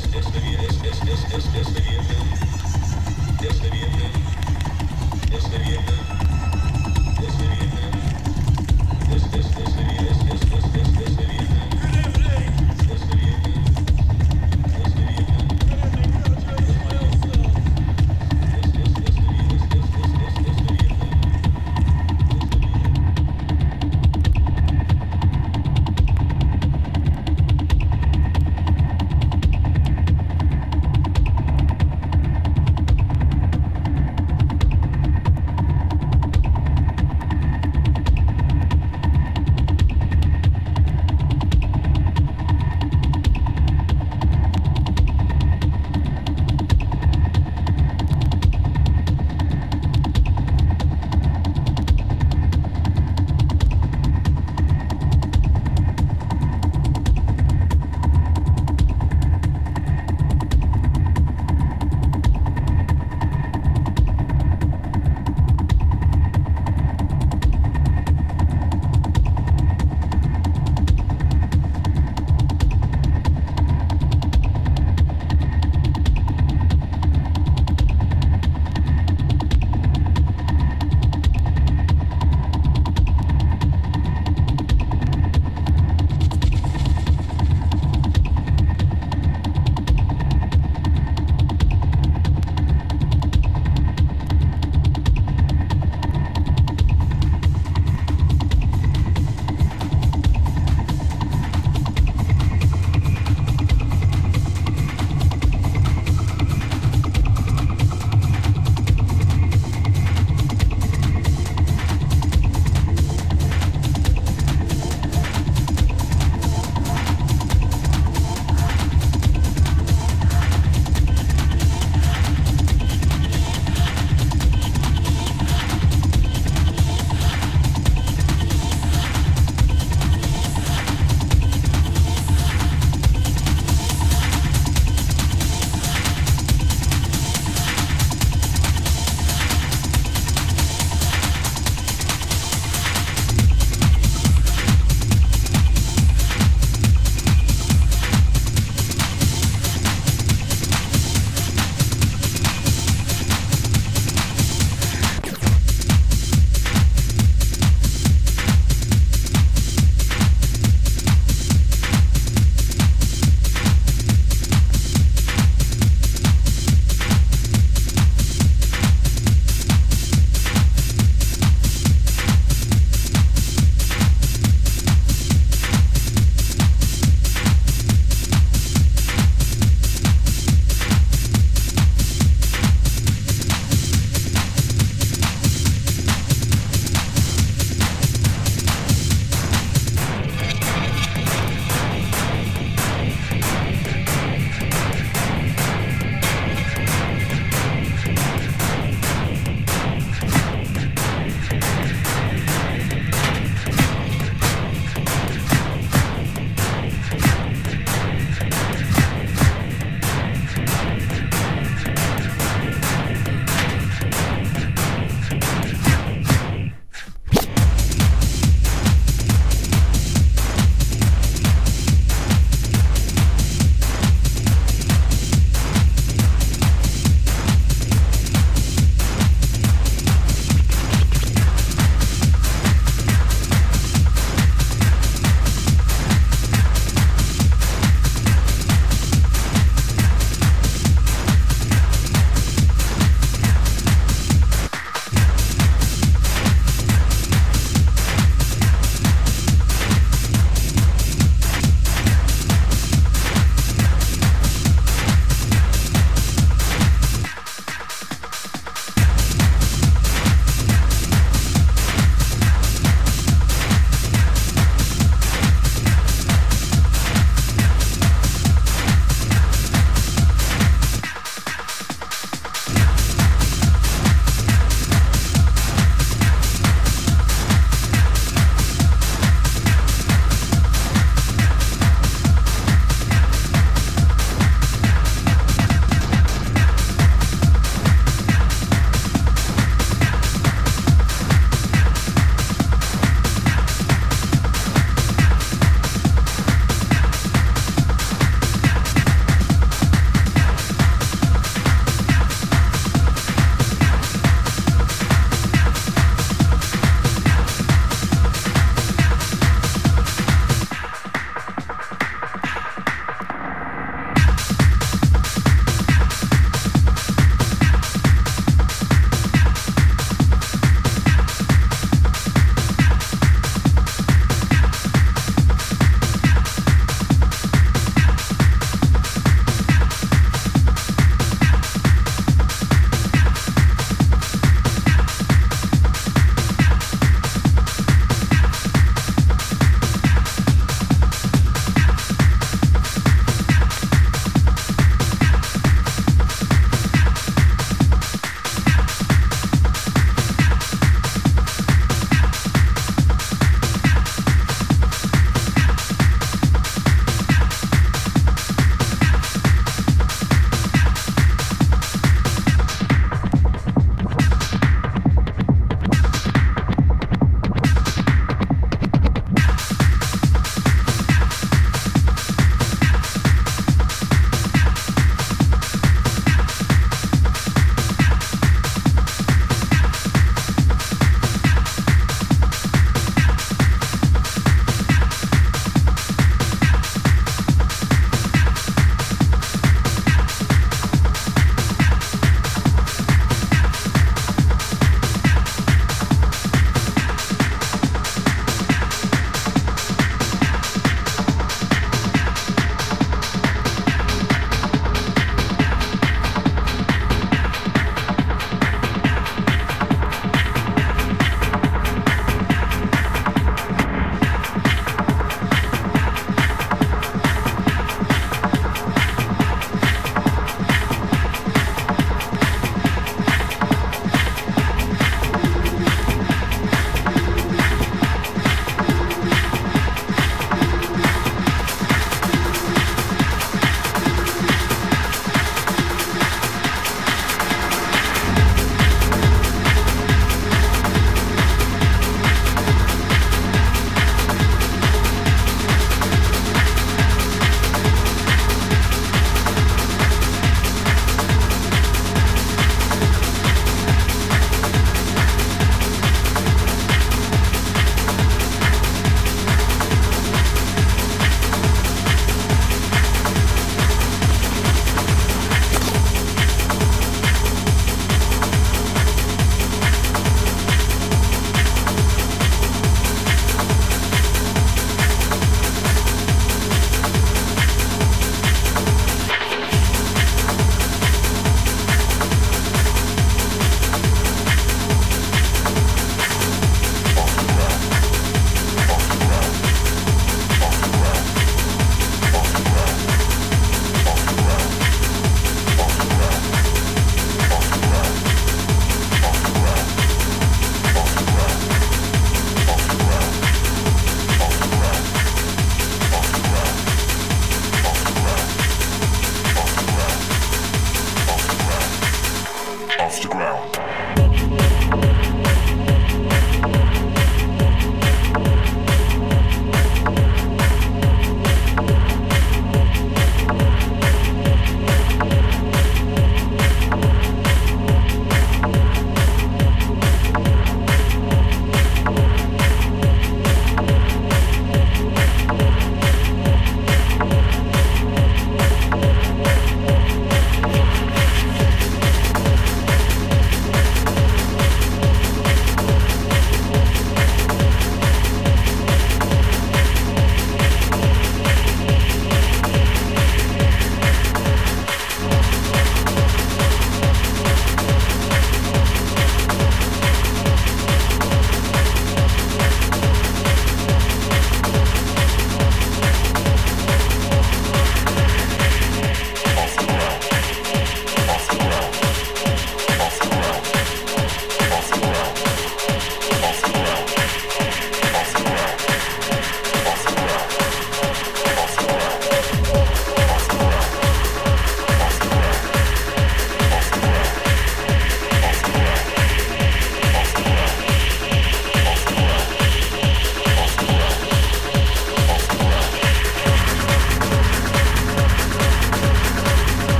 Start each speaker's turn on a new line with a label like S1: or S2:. S1: Este viernes. Este viernes.